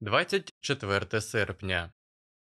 24 серпня.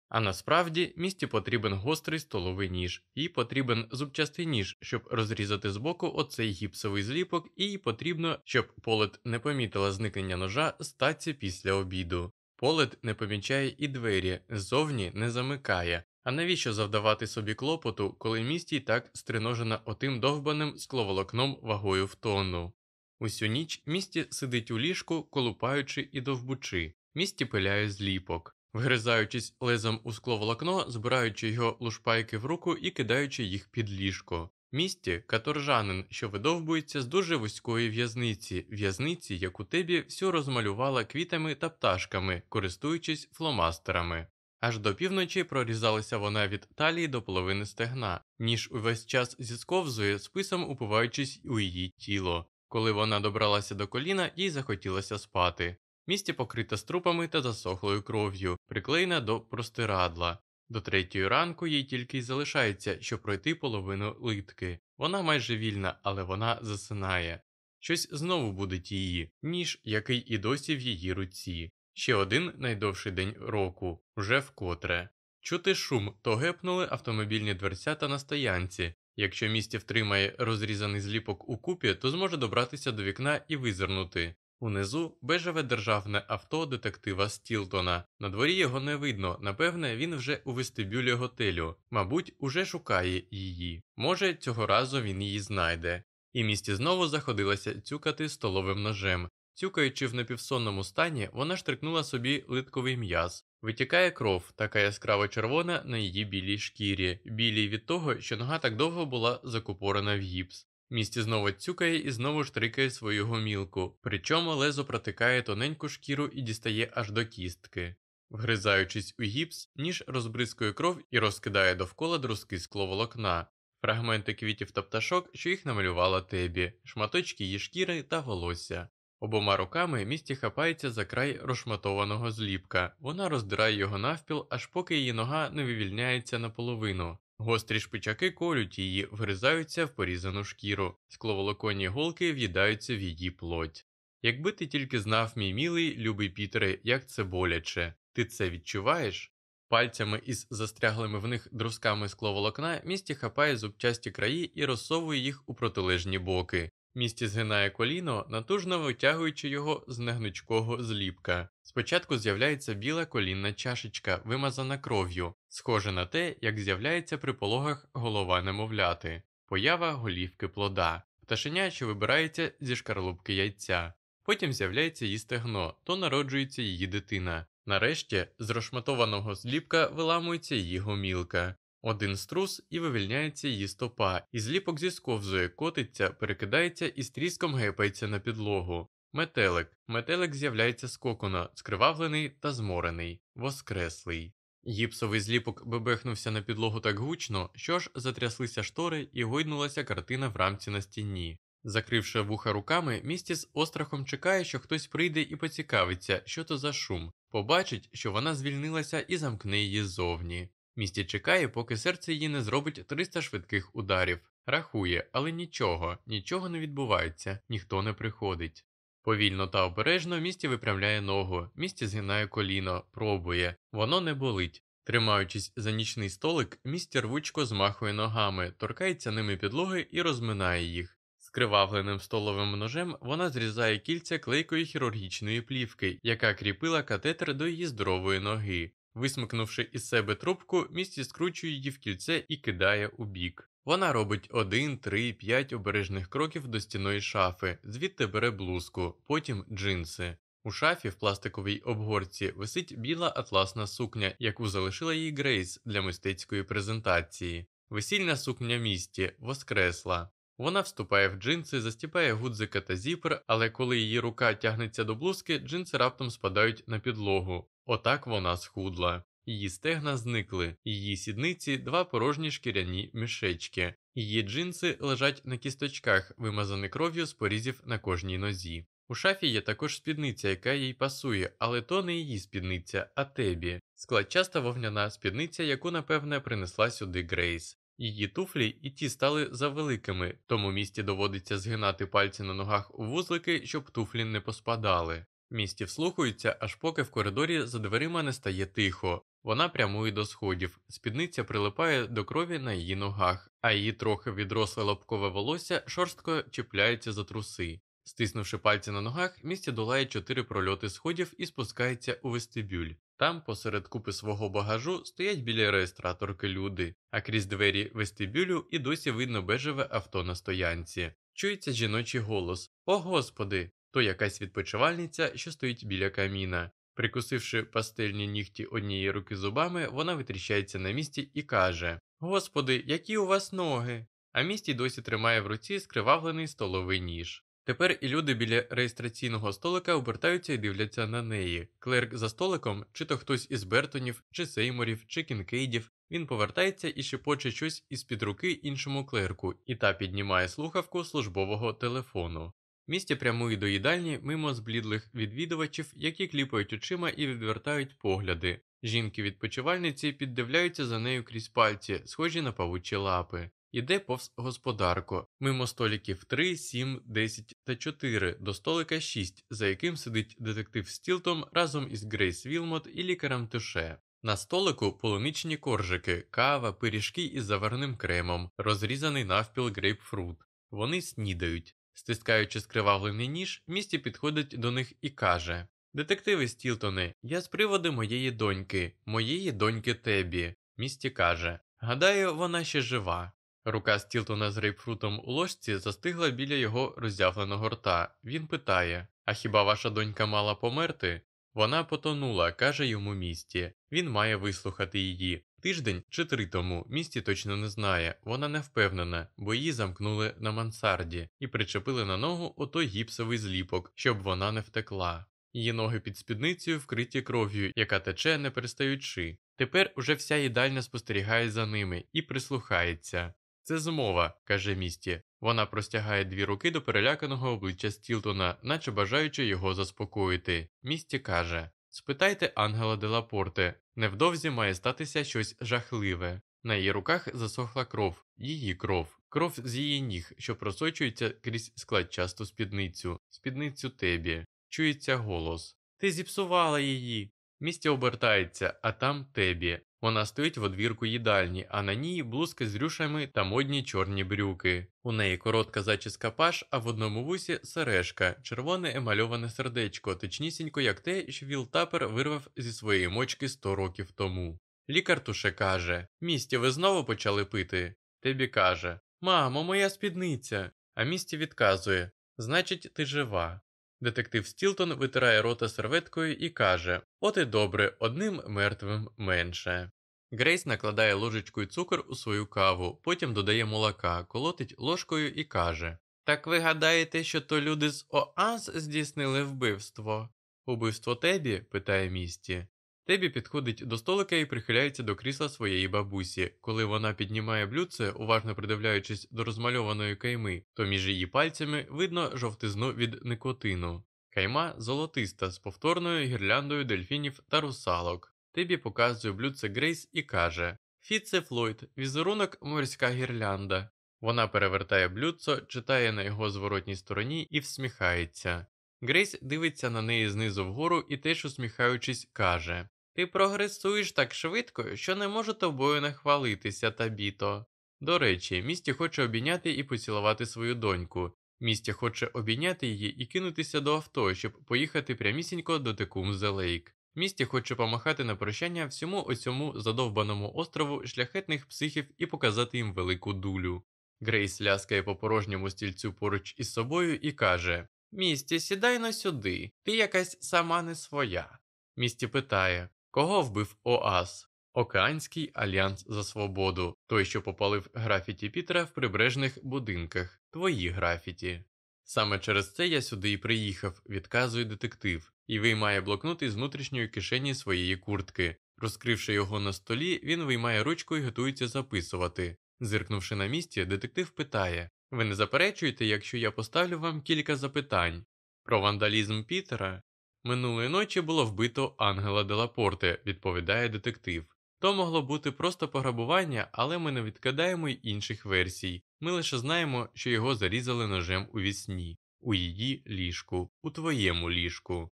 А насправді місті потрібен гострий столовий ніж, їй потрібен зубчастий ніж, щоб розрізати збоку оцей гіпсовий зліпок, і їй потрібно, щоб полет не помітила зникнення ножа стаці після обіду. Полет не помічає і двері, ззовні не замикає. А навіщо завдавати собі клопоту, коли місті й так стриножена отим довбаним скловолокном вагою в тонну? Усю ніч місті сидить у ліжку, колупаючи і довбучи, місті пиляє зліпок, вгризаючись лезом у скловолокно, збираючи його лушпайки в руку і кидаючи їх під ліжко. Місті каторжанин, що видовбується з дуже вузької в'язниці, в'язниці, яку Тебі всю розмалювала квітами та пташками, користуючись фломастерами. Аж до півночі прорізалася вона від талії до половини стегна, ніж увесь час зісковзує, списом упиваючись у її тіло. Коли вона добралася до коліна, їй захотілося спати. Місті покрита струпами та засохлою кров'ю, приклеєна до простирадла. До третьої ранку їй тільки й залишається, щоб пройти половину литки. Вона майже вільна, але вона засинає. Щось знову будить її, ніж який і досі в її руці. Ще один найдовший день року, уже вкотре. Чути шум, то гепнули автомобільні дверцята на стоянці. Якщо місті втримає розрізаний зліпок у купі, то зможе добратися до вікна і визирнути. Унизу бежеве державне авто детектива Стілтона. На дворі його не видно, напевне, він вже у вестибюлі готелю, мабуть, уже шукає її. Може, цього разу він її знайде. І місті знову заходилася цюкати столовим ножем. Цюкаючи в напівсонному стані, вона штрикнула собі литковий м'яз. Витікає кров, така яскраво червона на її білій шкірі, білій від того, що нога так довго була закупорена в гіпс. Місті знову цюкає і знову штрикає свою гомілку, причому лезо протикає тоненьку шкіру і дістає аж до кістки. Вгризаючись у гіпс, ніж розбризкує кров і розкидає довкола друзки скловолокна, фрагменти квітів та пташок, що їх намалювала тебі, шматочки її шкіри та волосся. Обома руками місті хапається за край розшматованого зліпка, вона роздирає його навпіл, аж поки її нога не вивільняється наполовину. Гострі шпичаки колють її, вгризаються в порізану шкіру, скловолоконні голки в'їдаються в її плоть. Якби ти тільки знав, мій мілий, любий Пітере, як це боляче, ти це відчуваєш? Пальцями із застряглими в них друзками скловолокна місті хапає зубчасті краї і розсовує їх у протилежні боки. Місті згинає коліно, натужно витягуючи його з негнучкого зліпка. Спочатку з'являється біла колінна чашечка, вимазана кров'ю, схоже на те, як з'являється при пологах голова немовляти, поява голівки плода, пташеня, що вибирається зі шкарлупки яйця. Потім з'являється її стегно, то народжується її дитина. Нарешті з розшматованого зліпка виламується її гомілка. Один струс і вивільняється її стопа, і зліпок зісковзує, котиться, перекидається і стріском гепається на підлогу. Метелик. Метелик з'являється з кокона, скривавлений та зморений, воскреслий. Гіпсовий зліпок бебехнувся на підлогу так гучно, що ж затряслися штори і гойнулася картина в рамці на стіні. Закривши вуха руками, місті з острахом чекає, що хтось прийде і поцікавиться, що то за шум, побачить, що вона звільнилася і замкне її ззовні. Місті чекає, поки серце її не зробить 300 швидких ударів. Рахує, але нічого, нічого не відбувається, ніхто не приходить. Повільно та обережно місті випрямляє ногу, місті згинає коліно, пробує, воно не болить. Тримаючись за нічний столик, місті рвучко змахує ногами, торкається ними підлоги і розминає їх. Скривавленим столовим ножем вона зрізає кільця клейкої хірургічної плівки, яка кріпила катетер до її здорової ноги. Висмикнувши із себе трубку, місті скручує її в кільце і кидає у бік. Вона робить один, три, п'ять обережних кроків до стіної шафи, звідти бере блузку, потім джинси. У шафі в пластиковій обгорці висить біла атласна сукня, яку залишила їй Грейс для мистецької презентації. Весільна сукня місті воскресла. Вона вступає в джинси, застіпає гудзика та зіпер, але коли її рука тягнеться до блузки, джинси раптом спадають на підлогу. Отак вона схудла. Її стегна зникли, її сідниці два порожні шкіряні мішечки, її джинси лежать на кісточках, вимазані кров'ю з порізів на кожній нозі. У шафі є також спідниця, яка їй пасує, але то не її спідниця, а тебі. Складчаста вогняна спідниця, яку, напевне, принесла сюди Грейс. Її туфлі і ті стали завеликими, тому місті доводиться згинати пальці на ногах у вузлики, щоб туфлі не поспадали. Місті вслухаються, аж поки в коридорі за дверима не стає тихо. Вона прямує до сходів, спідниця прилипає до крові на її ногах, а її трохи відросле лобкове волосся шорстко чіпляється за труси. Стиснувши пальці на ногах, місті долає чотири прольоти сходів і спускається у вестибюль. Там, посеред купи свого багажу, стоять біля реєстраторки люди, а крізь двері вестибюлю і досі видно бежеве авто на стоянці. Чується жіночий голос О господи! То якась відпочивальниця, що стоїть біля каміна. Прикусивши пастельні нігті однієї руки зубами, вона витріщається на місці і каже Господи, які у вас ноги! А місті досі тримає в руці скривавлений столовий ніж. Тепер і люди біля реєстраційного столика обертаються і дивляться на неї. Клерк за столиком, чи то хтось із Бертонів, чи Сейморів, чи Кінкейдів. Він повертається і шепоче щось із під руки іншому клерку, і та піднімає слухавку службового телефону. Місті прямує до їдальні мимо зблідлих відвідувачів, які кліпають очима і відвертають погляди. Жінки-відпочивальниці піддивляються за нею крізь пальці, схожі на павучі лапи. Іде повз господарко, мимо столиків 3, 7, 10 та 4 до столика 6, за яким сидить детектив Стілтон разом із Грейс Вілмот і лікарем Туше. На столику полуничні коржики, кава, пиріжки із заварним кремом, розрізаний навпіл грейпфрут. Вони снідають. Стискаючи скривавлений ніж, місті підходить до них і каже Детективи Стілтони, я з приводу моєї доньки, моєї доньки Тебі. Місті каже Гадаю, вона ще жива. Рука Стілтона з грейпфрутом у ложці застигла біля його роззявленого рта. Він питає А хіба ваша донька мала померти? Вона потонула, каже йому місті. Він має вислухати її. Тиждень чи три тому місті точно не знає, вона не впевнена, бо її замкнули на мансарді і причепили на ногу отой гіпсовий зліпок, щоб вона не втекла. Її ноги під спідницею вкриті кров'ю, яка тече не перестаючи. Тепер уже вся їдальня спостерігає за ними і прислухається. Це змова, каже місті. Вона простягає дві руки до переляканого обличчя Стілтона, наче бажаючи його заспокоїти. Місті каже Спитайте Ангела Делапорте, невдовзі має статися щось жахливе. На її руках засохла кров, її кров, кров з її ніг, що просочується крізь складчасту спідницю, спідницю тебі. Чується голос Ти зіпсувала її. Місті обертається, а там тебі. Вона стоїть в одвірку їдальні, а на ній блузки з рюшами та модні чорні брюки. У неї коротка зачіска паш, а в одному вусі сережка, червоне емальоване сердечко, точнісінько, як те, що Віл Тапер вирвав зі своєї мочки сто років тому. Лікар туше каже Місті, ви знову почали пити. Тебі каже Мамо, моя спідниця. А місті відказує Значить, ти жива. Детектив Стілтон витирає рота серветкою і каже От і добре, одним мертвим менше. Грейс накладає ложечкою цукор у свою каву, потім додає молока, колотить ложкою і каже Так ви гадаєте, що то люди з ОАЗ здійснили вбивство? Убивство Тебі? питає місті. Тебі підходить до столика і прихиляється до крісла своєї бабусі. Коли вона піднімає блюдце, уважно придивляючись до розмальованої кайми, то між її пальцями видно жовтизну від никотину. Кайма золотиста з повторною гірляндою дельфінів та русалок. Тебі показує блюдце Грейс і каже Фіце Флойд, візерунок морська гірлянда. Вона перевертає блюдцо, читає на його зворотній стороні і всміхається. Грейс дивиться на неї знизу вгору і теж усміхаючись, каже ти прогресуєш так швидко, що не можу тобою нахвалитися, табіто. До речі, місті хоче обійняти і поцілувати свою доньку. Місті хоче обійняти її і кинутися до авто, щоб поїхати прямісінько до Текумзе Лейк. Місті хоче помахати на прощання всьому оцьому задовбаному острову шляхетних психів і показати їм велику дулю. Грейс ляскає по порожньому стільцю поруч із собою і каже Місті, сідай-но сюди, ти якась сама не своя. Місті питає Кого вбив ОАС? Океанський альянс за свободу, той, що попалив графіті Пітера в прибережних будинках, твої графіті. Саме через це я сюди і приїхав, відказує детектив, і виймає блокнот із внутрішньої кишені своєї куртки. Розкривши його на столі, він виймає ручку і готується записувати. Зиркнувши на місці, детектив питає Ви не заперечуєте, якщо я поставлю вам кілька запитань про вандалізм Пітера? Минулої ночі було вбито Ангела Делапорте, відповідає детектив. То могло бути просто пограбування, але ми не відкидаємо й інших версій. Ми лише знаємо, що його зарізали ножем у вісні, у її ліжку, у твоєму ліжку.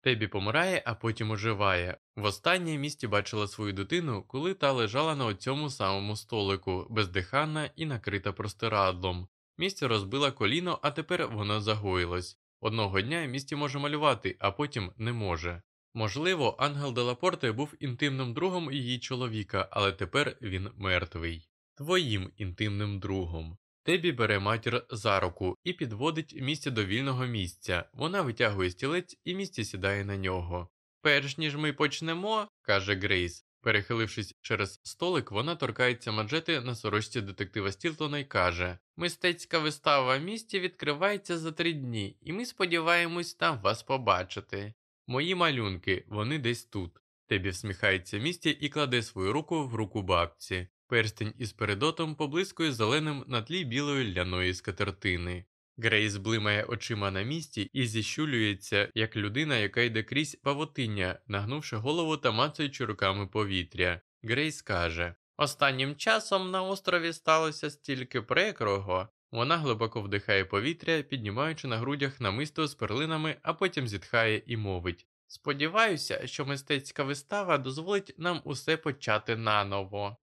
Тебі помирає, а потім оживає. Востаннє місті бачила свою дитину, коли та лежала на оцьому самому столику, бездиханна і накрита простирадлом. Місті розбила коліно, а тепер воно загоїлось. Одного дня місті може малювати, а потім не може. Можливо, Ангел Делапорте був інтимним другом її чоловіка, але тепер він мертвий. Твоїм інтимним другом. Тебі бере матір за руку і підводить місце до вільного місця. Вона витягує стілець і місце сідає на нього. Перш ніж ми почнемо, каже Грейс. Перехилившись через столик, вона торкається манжети на сорочці детектива Стілтона і каже: Мистецька вистава в місті відкривається за три дні, і ми сподіваємось там вас побачити. Мої малюнки, вони десь тут. Тебі всміхається місті і кладе свою руку в руку бабці. Перстень із передотом поблискує зеленим на тлі білої ляної скатертини. Грейс блимає очима на місці і зіщулюється, як людина, яка йде крізь павутиння, нагнувши голову та мацаючи руками повітря. Грейс каже: Останнім часом на острові сталося стільки прикрого. Вона глибоко вдихає повітря, піднімаючи на грудях намисто з перлинами, а потім зітхає і мовить. Сподіваюся, що мистецька вистава дозволить нам усе почати наново.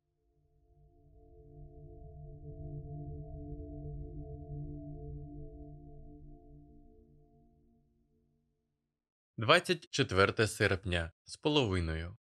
24 серпня з половиною.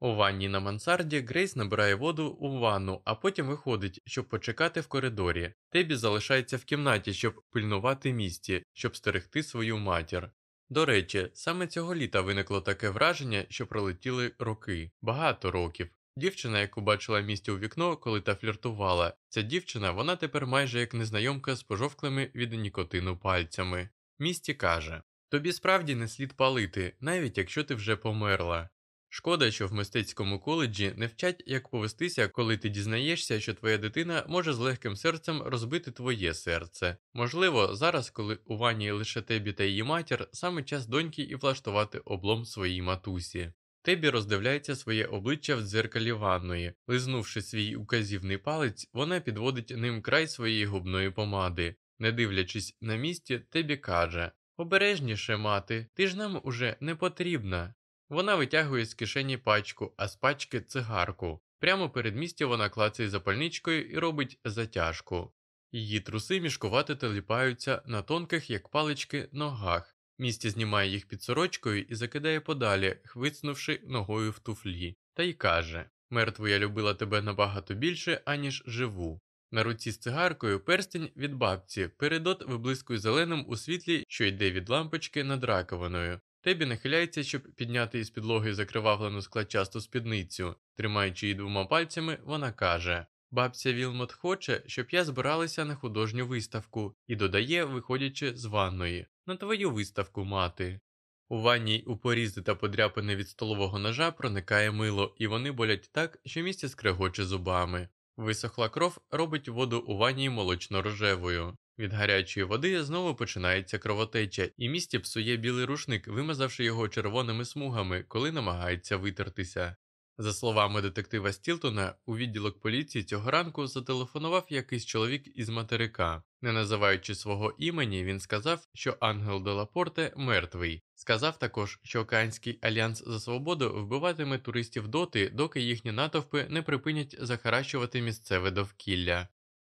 У ванні на мансарді Грейс набирає воду у ванну, а потім виходить, щоб почекати в коридорі. Тебі залишається в кімнаті, щоб пильнувати місті, щоб стерегти свою матір. До речі, саме цього літа виникло таке враження, що пролетіли роки, багато років. Дівчина, яку бачила місті у вікно, коли та фліртувала, ця дівчина, вона тепер майже як незнайомка з пожовклими від нікотину пальцями. Місті каже Тобі справді не слід палити, навіть якщо ти вже померла. Шкода, що в мистецькому коледжі не вчать, як повестися, коли ти дізнаєшся, що твоя дитина може з легким серцем розбити твоє серце. Можливо, зараз, коли у ванні лише тебі та її матір, саме час доньки і влаштувати облом своїй матусі. Тебі роздивляється своє обличчя в дзеркалі ванної. Лизнувши свій указівний палець, вона підводить ним край своєї губної помади. Не дивлячись на місці, Тебі каже Обережніше, мати, ти ж нам уже не потрібна. Вона витягує з кишені пачку, а з пачки цигарку. Прямо перед місті вона клацає запальничкою і робить затяжку. Її труси мішкувати теліпаються на тонких, як палички, ногах. Місті знімає їх під сорочкою і закидає подалі, хвицнувши ногою в туфлі, та й каже Мертву я любила тебе набагато більше, аніж живу. На руці з цигаркою перстень від бабці, передот виблискує зеленим у світлі, що йде від лампочки над раковиною. Тебі нахиляється, щоб підняти із підлоги закривавлену складчасту спідницю. Тримаючи її двома пальцями, вона каже Бабця Вілмот хоче, щоб я збиралася на художню виставку, і додає, виходячи з ванної, на твою виставку, мати. У ванній у порізи та подряпини від столового ножа проникає мило, і вони болять так, що місце скрегоче зубами. Висохла кров робить воду у ванні молочно-рожевою. Від гарячої води знову починається кровотеча, і місті псує білий рушник, вимазавши його червоними смугами, коли намагається витертися. За словами детектива Стілтона, у відділок поліції цього ранку зателефонував якийсь чоловік із материка. Не називаючи свого імені, він сказав, що Ангел Делапорте мертвий. Сказав також, що Океанський альянс за свободу вбиватиме туристів доти, доки їхні натовпи не припинять захаращувати місцеве довкілля.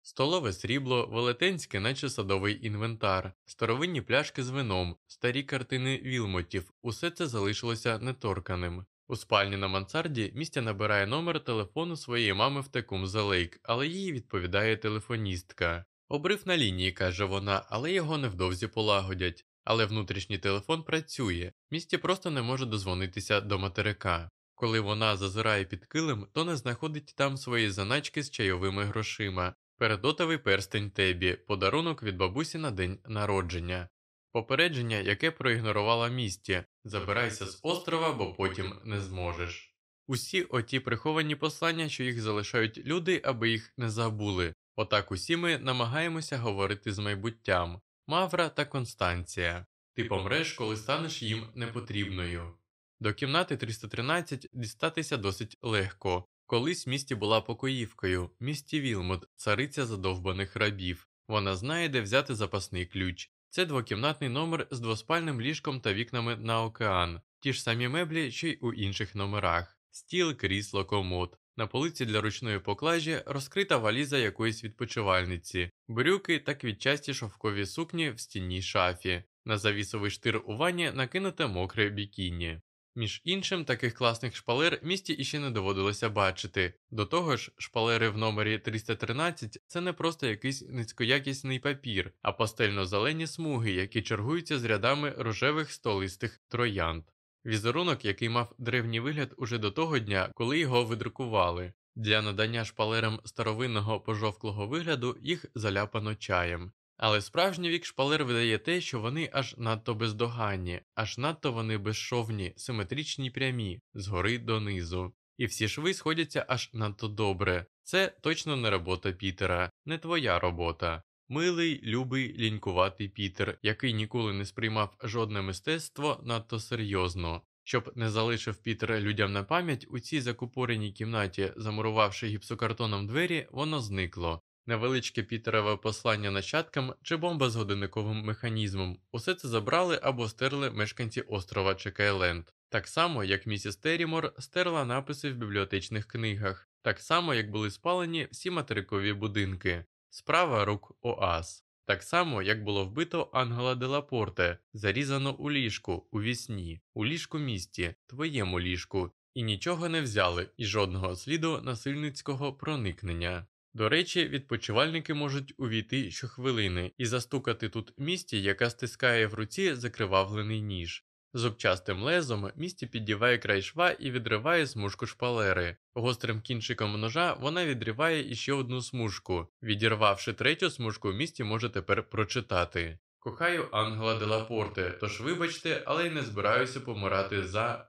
Столове срібло, велетенське, наче садовий інвентар, старовинні пляшки з вином, старі картини вілмотів, усе це залишилося неторканим. У спальні на мансарді містя набирає номер телефону своєї мами в Текумза-Лейк, але їй відповідає телефоністка. Обрив на лінії, каже вона, але його невдовзі полагодять. Але внутрішній телефон працює, місті просто не може дозвонитися до материка. Коли вона зазирає під килим, то не знаходить там свої заначки з чайовими грошима, передотовий перстень Тебі, подарунок від бабусі на день народження. Попередження, яке проігнорувала місті забирайся з острова, бо потім не зможеш. Усі оті приховані послання, що їх залишають люди, аби їх не забули. Отак усі ми намагаємося говорити з майбуттям Мавра та Констанція. Ти помреш, коли станеш їм непотрібною. До кімнати 313 дістатися досить легко. Колись місті була покоївкою, місті Вілмут, цариця задовбаних рабів. Вона знає, де взяти запасний ключ. Це двокімнатний номер з двоспальним ліжком та вікнами на океан, ті ж самі меблі, що й у інших номерах: стіл, крісло, комод. На полиці для ручної поклажі розкрита валіза якоїсь відпочивальниці, брюки та квітчасті шовкові сукні в стінній шафі. На завісовий штир у ванні накинуте мокре бікіні. Між іншим, таких класних шпалер місті іще не доводилося бачити. До того ж, шпалери в номері 313 це не просто якийсь низькоякісний папір, а пастельно-зелені смуги, які чергуються з рядами рожевих столистих троянд. Візерунок, який мав древній вигляд уже до того дня, коли його видрукували. Для надання шпалерам старовинного пожовклого вигляду їх заляпано чаєм. Але справжній вік шпалер видає те, що вони аж надто бездоганні, аж надто вони безшовні, симетричні прямі, згори донизу. І всі шви сходяться аж надто добре. Це точно не робота Пітера, не твоя робота. Милий, любий, лінькуватий Пітер, який ніколи не сприймав жодне мистецтво надто серйозно. Щоб не залишив Пітер людям на пам'ять, у цій закупореній кімнаті, замурувавши гіпсокартоном двері, воно зникло. Невеличке Пітерове послання нащадкам чи бомба з годинниковим механізмом. Усе це забрали або стерли мешканці острова Чекайленд. Так само, як місіс Террімор стерла написи в бібліотечних книгах, так само, як були спалені всі материкові будинки, справа рук Оас. Так само, як було вбито Ангела Делапорте, зарізано у ліжку, у вісні, у ліжку місті, твоєму ліжку, і нічого не взяли, і жодного сліду насильницького проникнення. До речі, відпочивальники можуть увійти щохвилини і застукати тут місті, яка стискає в руці закривавлений ніж. Зубчастим лезом місті піддіває край шва і відриває смужку шпалери. Гострим кінчиком ножа вона відриває іще одну смужку. Відірвавши третю смужку, місті може тепер прочитати. Кохаю Ангела Делапорте, тож вибачте, але й не збираюся помирати за.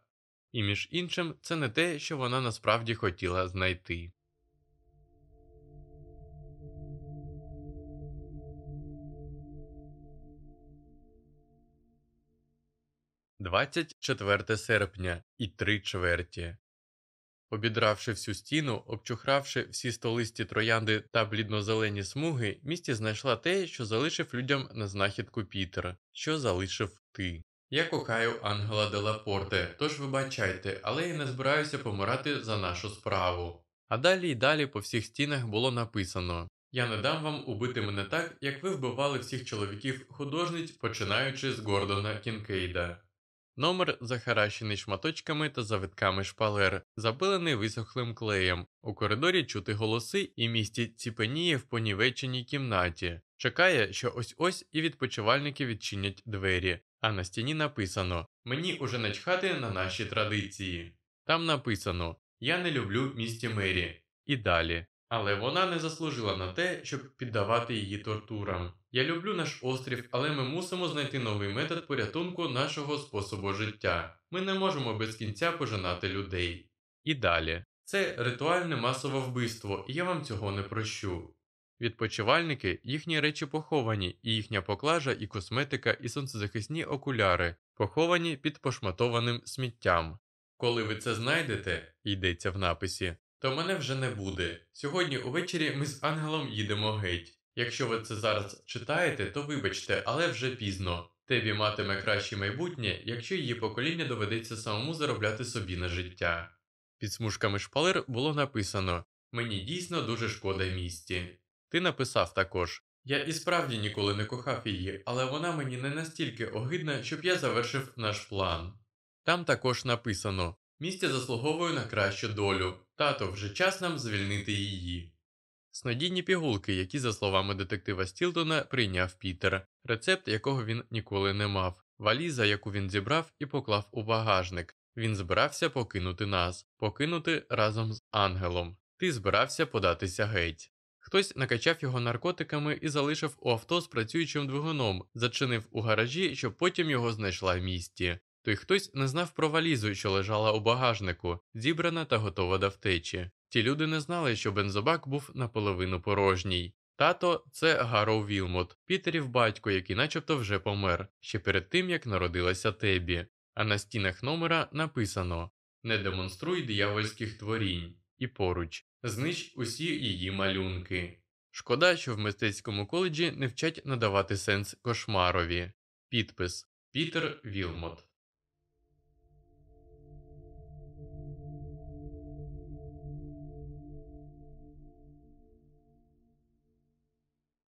І між іншим, це не те, що вона насправді хотіла знайти. 24 серпня і три чверті. Обідравши всю стіну, обчухравши всі столисті троянди та бліднозелені смуги, місті знайшла те, що залишив людям на знахідку Пітер, що залишив ти. Я кохаю Ангела Делапорте, тож вибачайте, але я не збираюся помирати за нашу справу. А далі й далі по всіх стінах було написано Я не дам вам убити мене так, як ви вбивали всіх чоловіків художниць, починаючи з Гордона Кінкейда. Номер захаращений шматочками та завитками шпалер, запилений висохлим клеєм. У коридорі чути голоси і місті ціпеніє в понівеченій кімнаті. Чекає, що ось ось і відпочивальники відчинять двері. А на стіні написано Мені уже начхати на наші традиції. Там написано Я не люблю місті Мері. І далі. Але вона не заслужила на те, щоб піддавати її тортурам. Я люблю наш острів, але ми мусимо знайти новий метод порятунку нашого способу життя. Ми не можемо без кінця пожинати людей. І далі. Це ритуальне масове вбивство, і я вам цього не прощу. Відпочивальники, їхні речі поховані, і їхня поклажа, і косметика, і сонцезахисні окуляри, поховані під пошматованим сміттям. Коли ви це знайдете, йдеться в написі, то мене вже не буде. Сьогодні увечері ми з ангелом їдемо геть. Якщо ви це зараз читаєте, то вибачте, але вже пізно. Тебі матиме краще майбутнє, якщо її покоління доведеться самому заробляти собі на життя. Під смужками шпалер було написано Мені дійсно дуже шкода місті. Ти написав також Я і справді ніколи не кохав її, але вона мені не настільки огидна, щоб я завершив наш план. Там також написано Місті заслуговує на кращу долю, тато вже час нам звільнити її. Снодійні пігулки, які, за словами детектива Стілтона, прийняв Пітер, рецепт якого він ніколи не мав, валіза, яку він зібрав і поклав у багажник. Він збирався покинути нас, покинути разом з ангелом. Ти збирався податися геть. Хтось накачав його наркотиками і залишив у авто з працюючим двигуном, зачинив у гаражі, щоб потім його знайшла в місті. Той хтось не знав про валізу, що лежала у багажнику, зібрана та готова до втечі. Ті люди не знали, що бензобак був наполовину порожній. Тато це Гарроу Вілмот, Пітерів батько, який начебто вже помер, ще перед тим як народилася Тебі. А на стінах номера написано Не демонструй диявольських творінь і поруч знищ усі її малюнки. Шкода, що в мистецькому коледжі не вчать надавати сенс кошмарові. Підпис Пітер Вілмот.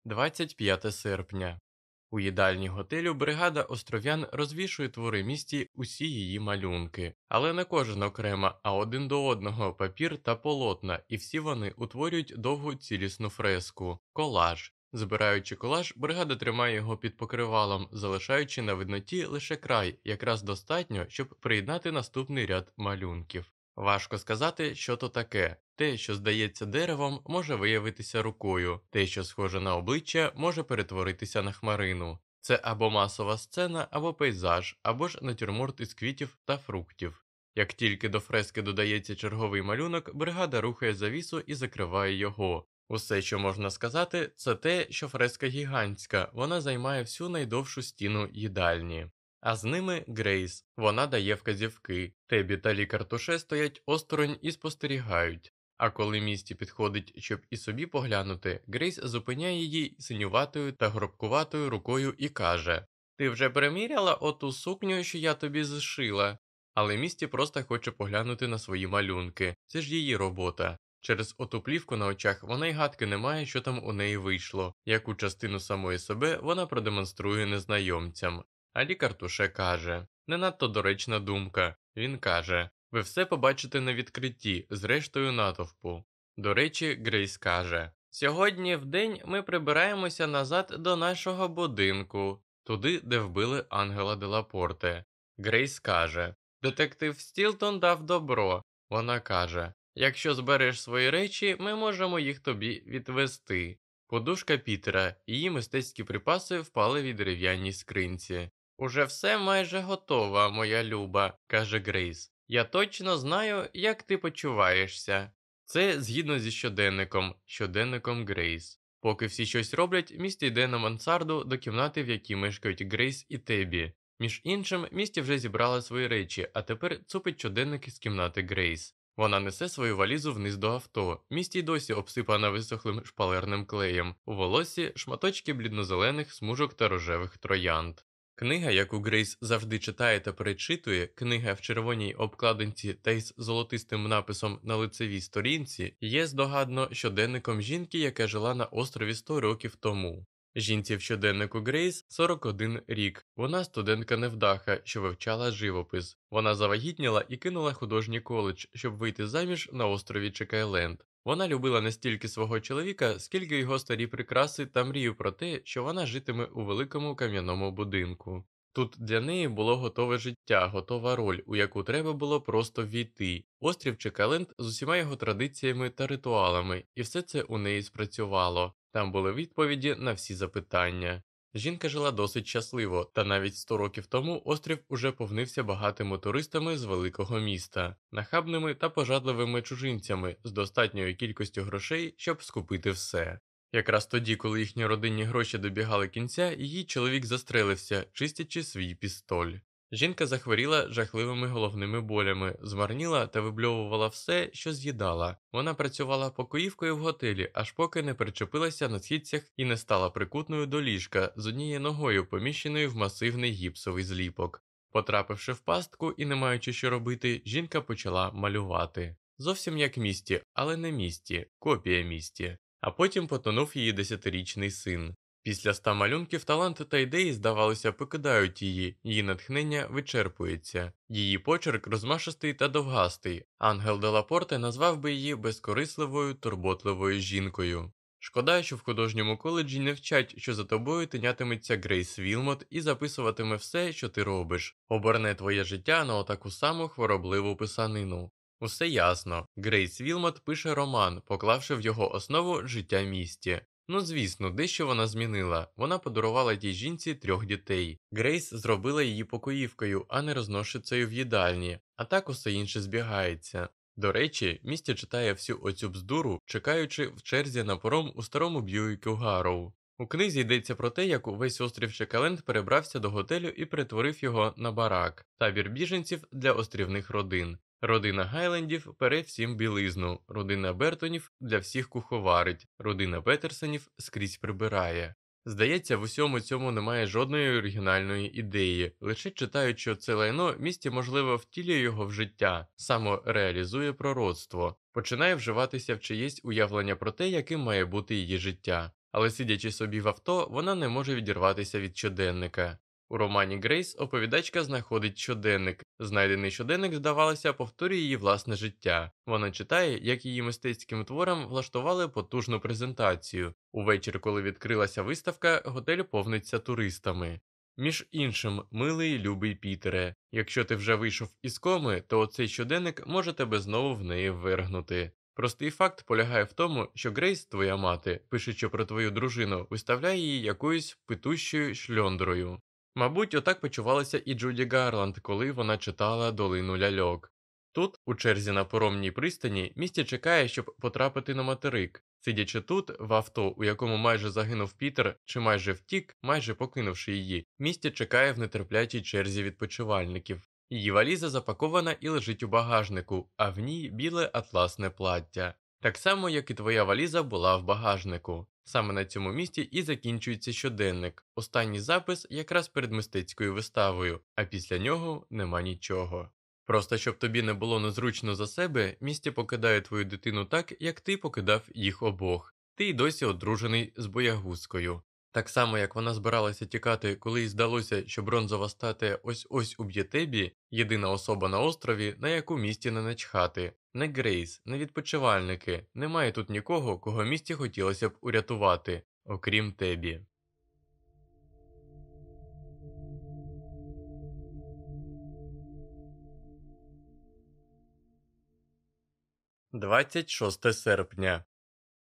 Двадцять п'яте серпня. У їдальні готелю бригада остров'ян розвішує твори місті усі її малюнки, але не кожен окремо, а один до одного папір та полотна, і всі вони утворюють довгу цілісну фреску, колаж. Збираючи колаж, бригада тримає його під покривалом, залишаючи на видноті лише край, якраз достатньо, щоб приєднати наступний ряд малюнків. Важко сказати, що то таке. Те, що здається деревом, може виявитися рукою, те, що схоже на обличчя, може перетворитися на хмарину. Це або масова сцена, або пейзаж, або ж натюрморт із квітів та фруктів. Як тільки до фрески додається черговий малюнок, бригада рухає завісу і закриває його. Усе, що можна сказати, це те, що фреска гігантська, вона займає всю найдовшу стіну їдальні. А з ними Грейс, вона дає вказівки. Тебі та лікар Туше стоять осторонь і спостерігають. А коли місті підходить, щоб і собі поглянути, Грейс зупиняє її синюватою та гробкуватою рукою і каже: Ти вже приміряла оту сукню, що я тобі зшила. Але місті просто хоче поглянути на свої малюнки. Це ж її робота. Через оту плівку на очах вона й гадки не має, що там у неї вийшло, яку частину самої себе вона продемонструє незнайомцям. А лікар Туше каже не надто доречна думка. Він каже ви все побачите на відкритті з рештою натовпу. До речі, Грейс каже Сьогодні в день ми прибираємося назад до нашого будинку, туди, де вбили Ангела Делапорте. Грейс каже Детектив Стілтон дав добро. Вона каже Якщо збереш свої речі, ми можемо їх тобі відвести. Подушка Пітера, її мистецькі припаси впали в дерев'яній скринці. Уже все майже готово, моя люба, каже Грейс. Я точно знаю, як ти почуваєшся. Це згідно зі щоденником, щоденником Грейс. Поки всі щось роблять, місті йде на мансарду до кімнати, в якій мешкають Грейс і Тебі. Між іншим, місті вже зібрала свої речі, а тепер цупить щоденник із кімнати Грейс. Вона несе свою валізу вниз до авто. Місті й досі обсипана висохлим шпалерним клеєм. У волосі шматочки бліднозелених смужок та рожевих троянд. Книга, яку Грейс завжди читає та перечитує, книга в червоній обкладинці та із золотистим написом на лицевій сторінці, є здогадно щоденником жінки, яка жила на острові 100 років тому. Жінці в щоденнику Грейс 41 рік. Вона студентка невдаха, що вивчала живопис. Вона завагітніла і кинула художній коледж, щоб вийти заміж на острові Чекайленд. Вона любила не стільки свого чоловіка, скільки його старі прикраси та мрію про те, що вона житиме у великому кам'яному будинку. Тут для неї було готове життя, готова роль, у яку треба було просто війти. Острів Чекаленд з усіма його традиціями та ритуалами, і все це у неї спрацювало. Там були відповіді на всі запитання. Жінка жила досить щасливо, та навіть 100 років тому острів уже повнився багатими туристами з великого міста, нахабними та пожадливими чужинцями з достатньою кількістю грошей, щоб скупити все. Якраз тоді, коли їхні родинні гроші добігали кінця, її чоловік застрелився, чистячи свій пістоль. Жінка захворіла жахливими головними болями, змарніла та вибльовувала все, що з'їдала. Вона працювала покоївкою в готелі, аж поки не причепилася на східцях і не стала прикутною до ліжка з однією ногою, поміщеною в масивний гіпсовий зліпок. Потрапивши в пастку і не маючи що робити, жінка почала малювати. Зовсім як місті, але не місті, копія місті. А потім потонув її десятирічний син. Після ста малюнків таланти та ідеї, здавалося, покидають її, її натхнення вичерпується, її почерк розмашистий та довгастий. Ангел Делапорте назвав би її безкорисливою, турботливою жінкою. Шкода, що в художньому коледжі не вчать, що за тобою тинятиметься Грейс Вілмот і записуватиме все, що ти робиш, оберне твоє життя на отаку саму хворобливу писанину. Усе ясно. Грейс Вілмот пише роман, поклавши в його основу життя місті. Ну, звісно, дещо вона змінила. Вона подарувала тій жінці трьох дітей. Грейс зробила її покоївкою, а не розношицею в їдальні, а так усе інше збігається. До речі, місті читає всю оцю бздуру, чекаючи в черзі на пором у старому Б'юіку Гарроу. У книзі йдеться про те, як увесь острів Чекаленд перебрався до готелю і перетворив його на барак, табір біженців для острівних родин. Родина Гайлендів пере всім білизну, родина Бертонів для всіх куховарить, родина Петерсонів скрізь прибирає. Здається, в усьому цьому немає жодної оригінальної ідеї, лише читають, що це лайно місті, можливо, втілює його в життя, самореалізує пророцтво, починає вживатися в чиєсь уявлення про те, яким має бути її життя. Але сидячи собі в авто, вона не може відірватися від щоденника. У романі Грейс оповідачка знаходить щоденник. Знайдений щоденник, здавалося, повторює її власне життя. Вона читає, як її мистецьким творам влаштували потужну презентацію. Увечір, коли відкрилася виставка, готель повниться туристами. Між іншим, милий любий Пітере, якщо ти вже вийшов із коми, то оцей щоденник може тебе знову в неї ввергнути. Простий факт полягає в тому, що Грейс, твоя мати, пишучи про твою дружину, виставляє її якоюсь питущою шльондрою. Мабуть, отак почувалася і Джуді Гарланд, коли вона читала долину ляльок. Тут, у черзі на поромній пристані, місті чекає, щоб потрапити на материк. Сидячи тут, в авто, у якому майже загинув Пітер, чи майже втік, майже покинувши її, місті чекає в нетерплячій черзі відпочивальників. Її валіза запакована і лежить у багажнику, а в ній біле атласне плаття. Так само, як і твоя валіза була в багажнику. Саме на цьому місці і закінчується щоденник. Останній запис якраз перед мистецькою виставою, а після нього нема нічого. Просто щоб тобі не було незручно за себе, місті покидає твою дитину так, як ти покидав їх обох. Ти й досі одружений з боягузкою. Так само, як вона збиралася тікати, коли їй здалося, що бронзова статуя ось ось уб'є Тебі, єдина особа на острові, на яку місті не начхати, не Грейс, не відпочивальники, немає тут нікого, кого місті хотілося б урятувати, окрім Тебі. Двадцять серпня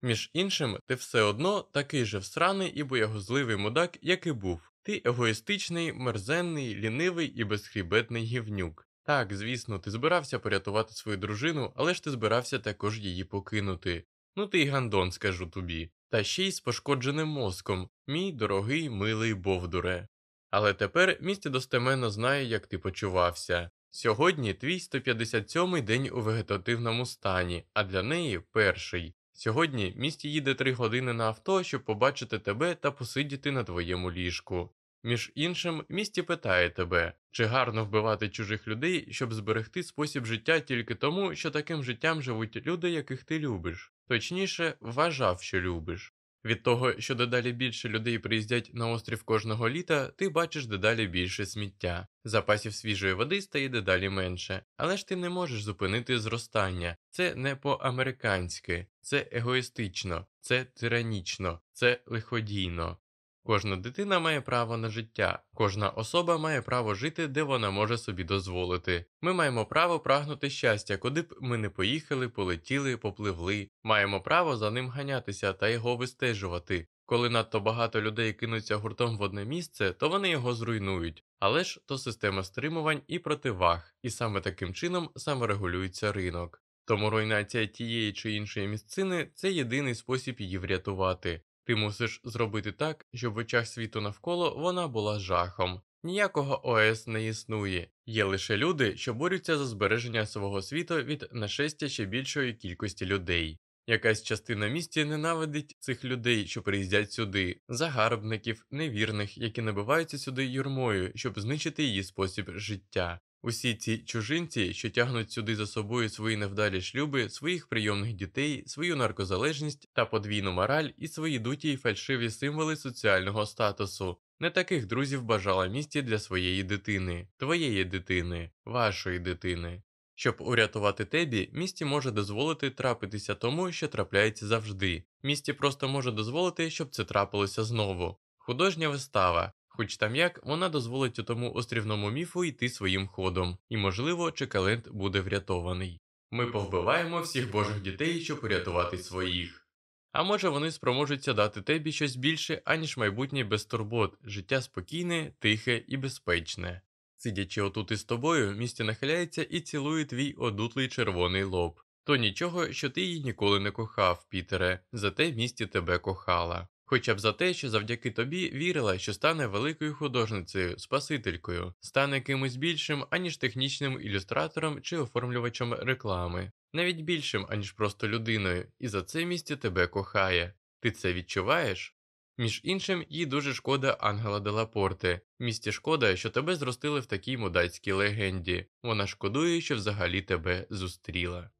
між іншим, ти все одно такий же всраний і боягузливий мудак, як і був. Ти егоїстичний, мерзенний, лінивий і безхрібетний гівнюк. Так, звісно, ти збирався порятувати свою дружину, але ж ти збирався також її покинути. Ну ти й гандон, скажу тобі, та ще й з пошкодженим мозком, мій дорогий милий Бовдуре. Але тепер місті достеменно знає, як ти почувався. Сьогодні твій 157-й день у вегетативному стані, а для неї перший. Сьогодні місті їде три години на авто, щоб побачити тебе та посидіти на твоєму ліжку. Між іншим, місті питає тебе, чи гарно вбивати чужих людей, щоб зберегти спосіб життя тільки тому, що таким життям живуть люди, яких ти любиш, точніше, вважав, що любиш. Від того, що дедалі більше людей приїздять на острів кожного літа, ти бачиш дедалі більше сміття. Запасів свіжої води стає дедалі менше, але ж ти не можеш зупинити зростання. Це не по-американськи, це егоїстично, це тиранічно, це лиходійно. Кожна дитина має право на життя, кожна особа має право жити, де вона може собі дозволити. Ми маємо право прагнути щастя, куди б ми не поїхали, полетіли, попливли. Маємо право за ним ганятися та його вистежувати. Коли надто багато людей кинуться гуртом в одне місце, то вони його зруйнують. Але ж то система стримувань і противаг, і саме таким чином саморегулюється ринок. Тому руйнація тієї чи іншої місцини це єдиний спосіб її врятувати. Ти мусиш зробити так, щоб в очах світу навколо вона була жахом. Ніякого ОС не існує, є лише люди, що борються за збереження свого світу від нашестя ще більшої кількості людей. Якась частина місті ненавидить цих людей, що приїздять сюди, загарбників, невірних, які набиваються сюди юрмою, щоб знищити її спосіб життя. Усі ці чужинці, що тягнуть сюди за собою свої невдалі шлюби, своїх прийомних дітей, свою наркозалежність та подвійну мораль і свої дуті й фальшиві символи соціального статусу. Не таких друзів бажала місті для своєї дитини, твоєї дитини, вашої дитини. Щоб урятувати тебі, місті може дозволити трапитися тому, що трапляється завжди. Місті просто може дозволити, щоб це трапилося знову. Художня вистава, Хоч там як вона дозволить тому острівному міфу йти своїм ходом, і, можливо, Чекалент буде врятований. Ми повбиваємо всіх божих дітей, щоб урятувати своїх. А може вони спроможуться дати тебі щось більше, аніж майбутнє без турбот, життя спокійне, тихе і безпечне. Сидячи отут із тобою, місті нахиляється і цілує твій одутлий червоний лоб. То нічого, що ти її ніколи не кохав, Пітере, зате місті тебе кохала. Хоча б за те, що завдяки тобі вірила, що стане великою художницею, спасителькою, стане кимось більшим, аніж технічним ілюстратором чи оформлювачем реклами, навіть більшим, аніж просто людиною, і за це місце тебе кохає. Ти це відчуваєш? Між іншим, їй дуже шкода Ангела Делапорте. Місті шкода, що тебе зростили в такій мудацькій легенді. Вона шкодує, що взагалі тебе зустріла.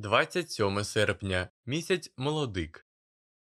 Двадцять сьоме серпня місяць молодик.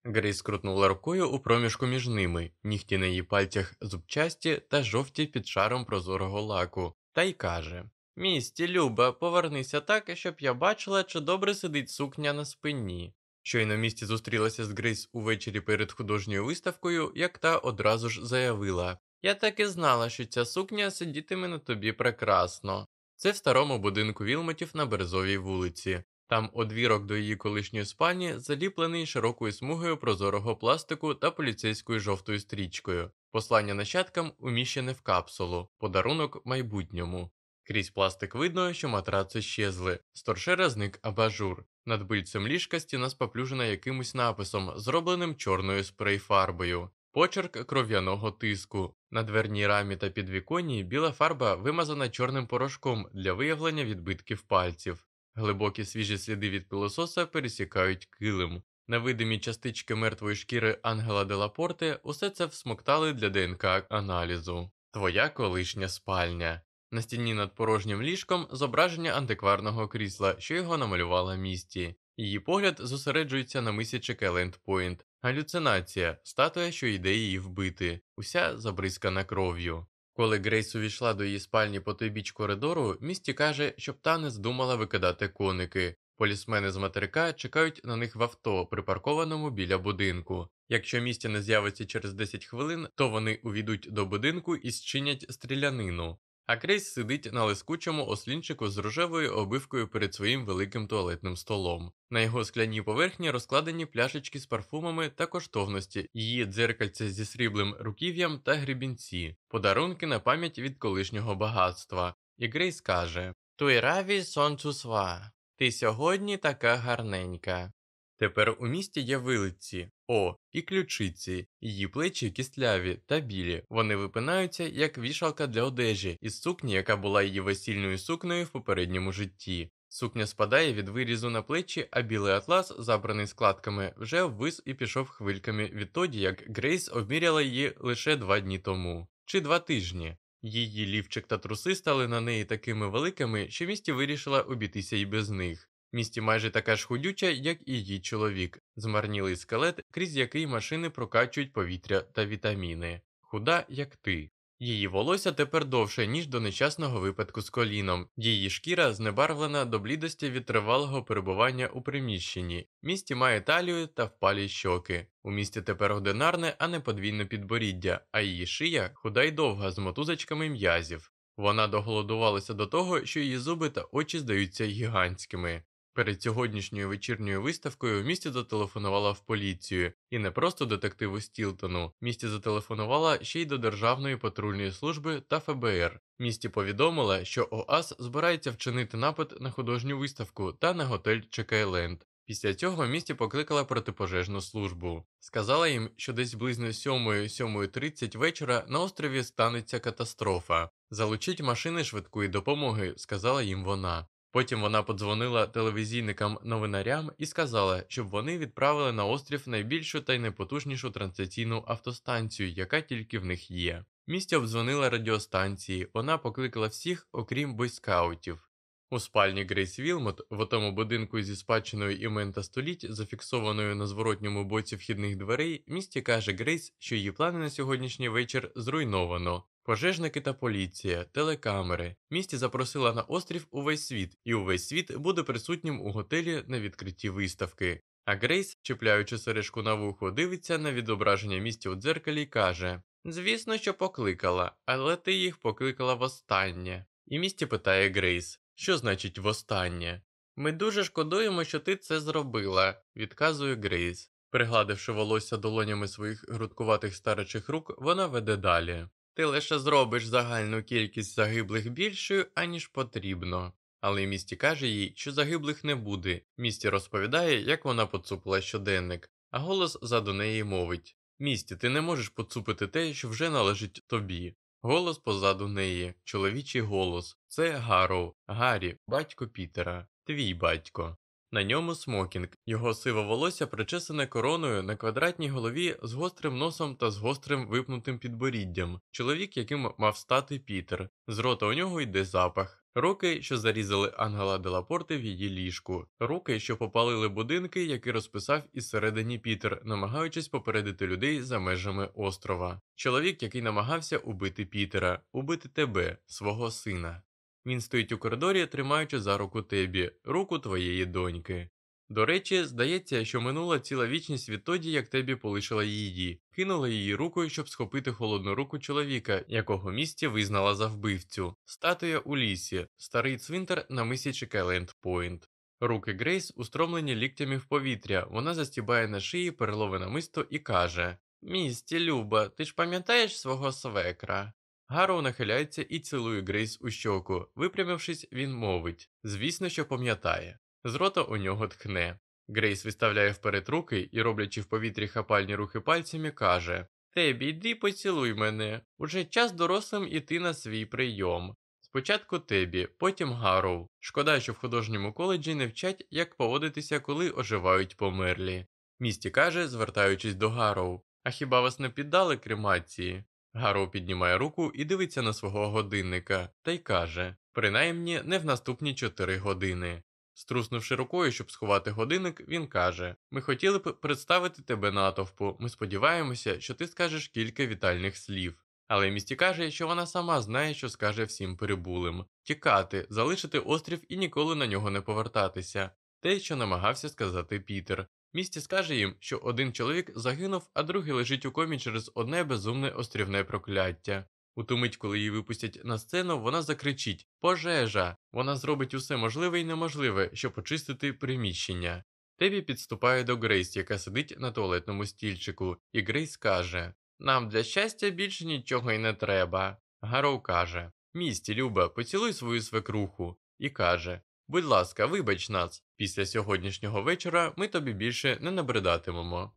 Грейс крутнула рукою у проміжку між ними, нігті на її пальцях зубчасті та жовті під шаром прозорого лаку, та й каже Місті, Люба, повернися так, щоб я бачила, чи добре сидить сукня на спині. Щойно місті зустрілася з Грейс увечері перед художньою виставкою, як та одразу ж заявила Я так і знала, що ця сукня сидітиме на тобі прекрасно. Це в старому будинку Вілмотів на Березовій вулиці. Там одвірок до її колишньої спальні заліплений широкою смугою прозорого пластику та поліцейською жовтою стрічкою, послання нащадкам уміщене в капсулу, подарунок майбутньому. Крізь пластик видно, що матраци щезли, з торшера зник абажур. Над бильцем ліжка стіна споплюжена якимось написом, зробленим чорною спрей-фарбою. Почерк кров'яного тиску. На дверній рамі та підвіконні біла фарба вимазана чорним порошком для виявлення відбитків пальців. Глибокі свіжі сліди від пилососа пересікають килим. Невидимі частички мертвої шкіри Ангела Делапорте усе це всмоктали для ДНК аналізу. Твоя колишня спальня. На стіні над порожнім ліжком зображення антикварного крісла, що його намалювала місті. Її погляд зосереджується на мисі Чекеленд Пойнт. Галюцинація, статуя, що йде її вбити, уся забризкана кров'ю. Коли Грейс увійшла до її спальні по той біч коридору, місті каже, щоб та не здумала викидати коники. Полісмени з материка чекають на них в авто, припаркованому біля будинку. Якщо місті не з'явиться через 10 хвилин, то вони увійдуть до будинку і зчинять стрілянину. А Грейс сидить на лискучому ослінчику з рожевою обивкою перед своїм великим туалетним столом. На його скляній поверхні розкладені пляшечки з парфумами та коштовності, її дзеркальце зі сріблим руків'ям та грібінці, подарунки на пам'ять від колишнього багатства. І Грейс каже: Туй раві сонцусва, ти сьогодні така гарненька. Тепер у місті є вилиці, о, і ключиці, її плечі кістляві та білі. Вони випинаються як вішалка для одежі із сукні, яка була її весільною сукнею в попередньому житті. Сукня спадає від вирізу на плечі, а білий атлас, забраний складками, вже ввис і пішов хвильками відтоді, як Грейс обміряла її лише два дні тому, чи два тижні. Її лівчик та труси стали на неї такими великими, що місті вирішила обійтися й без них. Місті майже така ж худюча, як і її чоловік, змарнілий скелет, крізь який машини прокачують повітря та вітаміни, худа, як ти. Її волосся тепер довше, ніж до нещасного випадку з коліном, її шкіра знебарвлена до блідості від тривалого перебування у приміщенні, місті має талію та впалі щоки. У місті тепер одинарне, а не подвійне підборіддя, а її шия худа й довга з мотузочками м'язів. Вона доголодувалася до того, що її зуби та очі здаються гігантськими. Перед сьогоднішньою вечірньою виставкою місті зателефонувала в поліцію, і не просто детективу Стілтону. Місті зателефонувала ще й до Державної патрульної служби та ФБР. Місті повідомила, що ОАС збирається вчинити напад на художню виставку та на готель Чекайленд. Після цього місті покликала протипожежну службу. Сказала їм, що десь близько 7-7.30 вечора на острові станеться катастрофа. Залучіть машини швидкої допомоги, сказала їм вона. Потім вона подзвонила телевізійникам новинарям і сказала, щоб вони відправили на острів найбільшу та й найпотужнішу трансляційну автостанцію, яка тільки в них є. Місті обдзвонила радіостанції, вона покликала всіх, окрім бойскаутів. У спальні Грейс Вілмот, в тому будинку зі спадщиною імен та століть, зафіксованою на зворотньому боці вхідних дверей, місті каже Грейс, що її плани на сьогоднішній вечір зруйновано. Пожежники та поліція, телекамери. Місті запросила на острів увесь світ, і увесь світ буде присутнім у готелі на відкритті виставки. А Грейс, чіпляючи сережку на вухо, дивиться на відображення місті у дзеркалі і каже: Звісно, що покликала, але ти їх покликала востаннє. І місті питає Грейс, що значить востаннє? Ми дуже шкодуємо, що ти це зробила, відказує Грейс. Пригладивши волосся долонями своїх грудкуватих старичих рук, вона веде далі. Ти лише зробиш загальну кількість загиблих більшою, аніж потрібно. Але місті каже їй, що загиблих не буде. Місті розповідає, як вона поцупила щоденник, а голос заду неї мовить Місті, ти не можеш поцупити те, що вже належить тобі. Голос позаду неї, чоловічий голос. Це Гарроу, Гаррі, батько Пітера, твій батько. На ньому смокінг, його сиве волосся причесане короною на квадратній голові з гострим носом та з гострим випнутим підборіддям. Чоловік, яким мав стати Пітер. З рота у нього йде запах. Руки, що зарізали Ангела Делапорти в її ліжку, руки, що попалили будинки, які розписав із середині Пітер, намагаючись попередити людей за межами острова. Чоловік, який намагався убити Пітера, убити тебе, свого сина. Він стоїть у коридорі, тримаючи за руку Тебі, руку твоєї доньки. До речі, здається, що минула ціла вічність відтоді, як Тебі полишила її, кинула її рукою, щоб схопити холодну руку чоловіка, якого місті визнала за вбивцю, статуя у лісі, старий цвинтар на мисі Чекайленд Пойнт. Руки Грейс устромлені ліктями в повітря, вона застібає на шиї перелове намисто і каже Місті, Люба, ти ж пам'ятаєш свого свекра? Гарроу нахиляється і цілує Грейс у щоку. Випрямившись, він мовить звісно, що пам'ятає. З рота у нього тхне. Грейс виставляє вперед руки і, роблячи в повітрі хапальні рухи пальцями, каже Тебі, йди поцілуй мене. Уже час дорослим іти на свій прийом. Спочатку Тебі, потім Гарроу. Шкода, що в художньому коледжі не вчать, як поводитися, коли оживають померлі. Місті каже, звертаючись до Гарроу. А хіба вас не піддали кремації? Гарроу піднімає руку і дивиться на свого годинника та й каже принаймні не в наступні 4 години. Струснувши рукою, щоб сховати годинник, він каже: Ми хотіли б представити тебе натовпу, ми сподіваємося, що ти скажеш кілька вітальних слів. Але місті каже, що вона сама знає, що скаже всім перебулим тікати, залишити острів і ніколи на нього не повертатися. Те, що намагався сказати Пітер. Місті скаже їм, що один чоловік загинув, а другий лежить у комі через одне безумне острівне прокляття. У ту мить, коли її випустять на сцену, вона закричить Пожежа! Вона зробить усе можливе і неможливе, щоб очистити приміщення. Тебі підступає до Грейс, яка сидить на туалетному стільчику, і Грейс каже Нам для щастя більше нічого й не треба. Гароу каже Місті, Люба, поцілуй свою свекруху, і каже Будь ласка, вибач нас, після сьогоднішнього вечора ми тобі більше не набридатимемо.